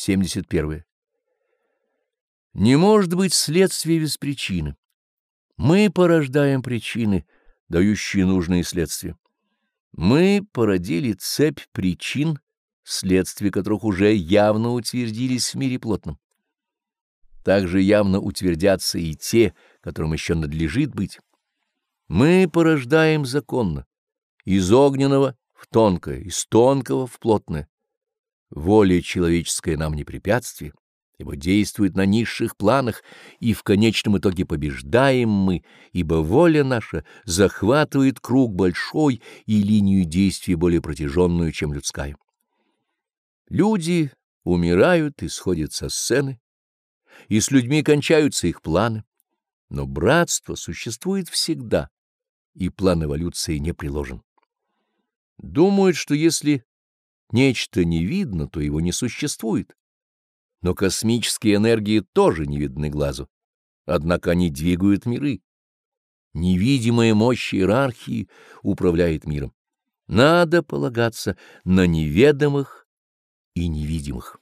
71. Не может быть следствия без причины. Мы порождаем причины, дающие нужные следствия. Мы породили цепь причин, следствия которых уже явно утвердились в мире плотном. Также явно утвердятся и те, которым еще надлежит быть. Мы порождаем законно, из огненного в тонкое, из тонкого в плотное. Воля человеческая нам не препятствие, ибо действует на низших планах, и в конечном итоге побеждаем мы, ибо воля наша захватывает круг большой и линию действия более протяженную, чем людская. Люди умирают и сходят со сцены, и с людьми кончаются их планы, но братство существует всегда, и план эволюции не приложен. Думают, что если Нечто не видно, то его не существует. Но космические энергии тоже не видны глазу. Однако они двигают миры. Невидимая мощь иерархии управляет миром. Надо полагаться на неведомых и невидимых.